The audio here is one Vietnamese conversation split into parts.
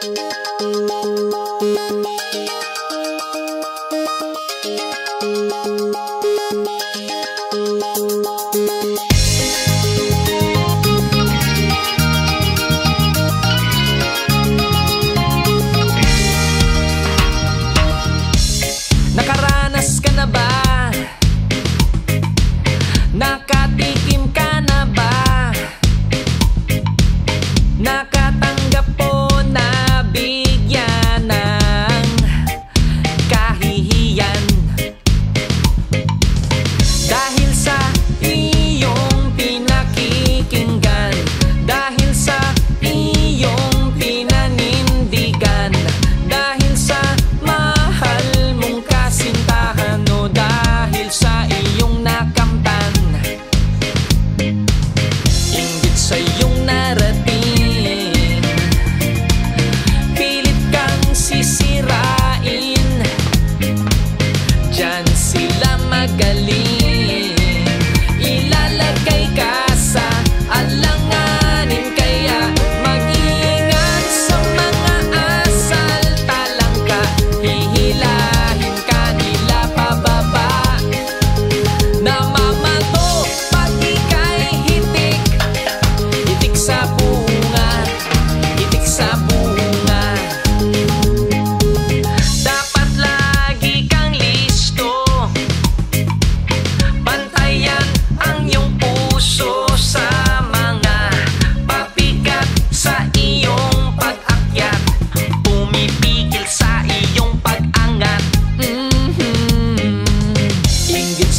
Thank you. 敢立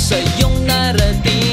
sa iyong narating